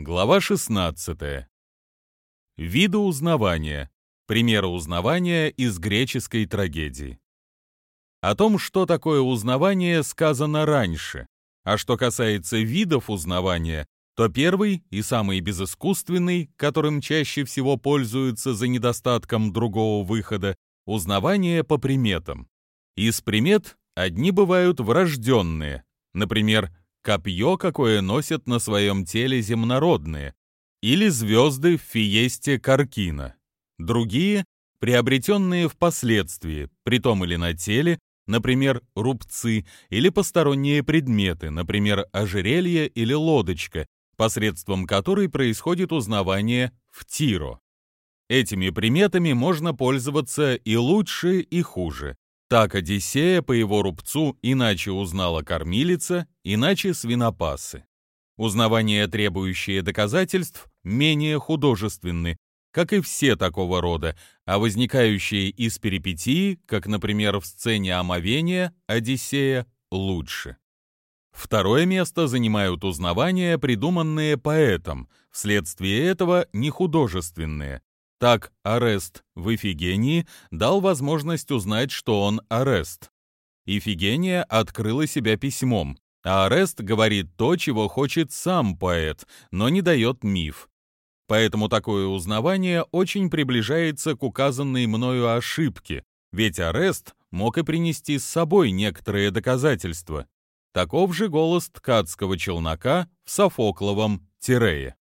Глава 16. Виды узнавания. Примеры узнавания из греческой трагедии. О том, что такое узнавание, сказано раньше. А что касается видов узнавания, то первый и самый безыскусственный, которым чаще всего пользуются за недостатком другого выхода, узнавание по приметам. Из примет одни бывают врожденные, например, копье, какое носят на своем теле земнородные, или звезды в фиесте Каркина. Другие — приобретенные впоследствии, при том или на теле, например, рубцы, или посторонние предметы, например, ожерелье или лодочка, посредством которой происходит узнавание в тиро. Этими приметами можно пользоваться и лучше, и хуже. Так Одиссея по его рубцу иначе узнала кормилица, иначе свинопасы. Узнавания, требующие доказательств, менее художественны, как и все такого рода, а возникающие из перипетии, как, например, в сцене омовения Одиссея, лучше. Второе место занимают узнавания, придуманные поэтом, вследствие этого нехудожественные, так Арест в Ифигении дал возможность узнать, что он Арест. Ифигения открыла себя письмом, а Арест говорит то, чего хочет сам поэт, но не дает миф. Поэтому такое узнавание очень приближается к указанной мною ошибке, ведь Арест мог и принести с собой некоторые доказательства. Таков же голос ткацкого челнока в Софокловом Тирее.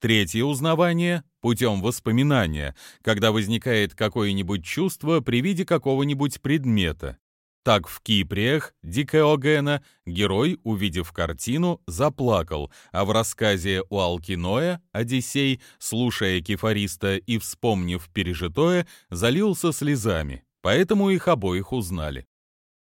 Третье узнавание путем воспоминания, когда возникает какое-нибудь чувство при виде какого-нибудь предмета. Так в Киприях Дикеогена герой, увидев картину, заплакал, а в рассказе у Алкиноя Одиссей, слушая кефариста и вспомнив пережитое, залился слезами, поэтому их обоих узнали.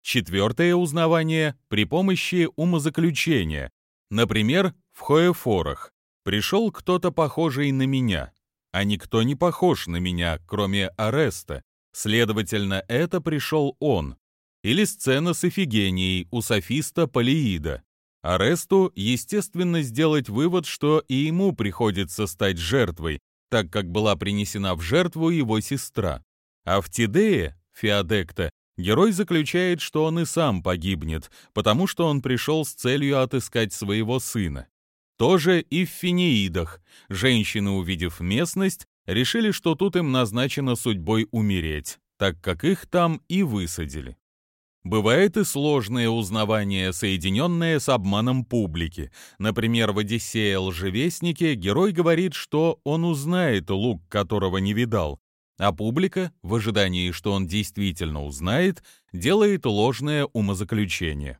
Четвертое узнавание при помощи умозаключения, например, в Хоефорах. Пришел кто-то похожий на меня, а никто не похож на меня, кроме Ареста. Следовательно, это пришел он. Или сцена с Эфигенией у софиста Полиида. Аресту, естественно, сделать вывод, что и ему приходится стать жертвой, так как была принесена в жертву его сестра. А в Тидее, Феодекта, герой заключает, что он и сам погибнет, потому что он пришел с целью отыскать своего сына. Тоже и в Финеидах. Женщины, увидев местность, решили, что тут им назначено судьбой умереть, так как их там и высадили. Бывает и сложное узнавание, соединенное с обманом публики. Например, в «Одиссее лжевестнике» герой говорит, что он узнает лук, которого не видал, а публика, в ожидании, что он действительно узнает, делает ложное умозаключение.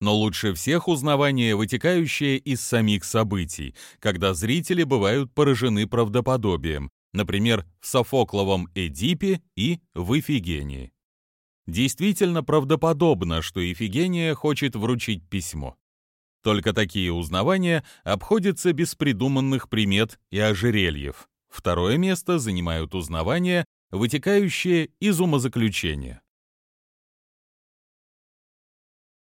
Но лучше всех узнавание, вытекающее из самих событий, когда зрители бывают поражены правдоподобием, например, в Софокловом «Эдипе» и в «Ифигении». Действительно правдоподобно, что Ифигения хочет вручить письмо. Только такие узнавания обходятся без придуманных примет и ожерельев. Второе место занимают узнавания, вытекающие из умозаключения.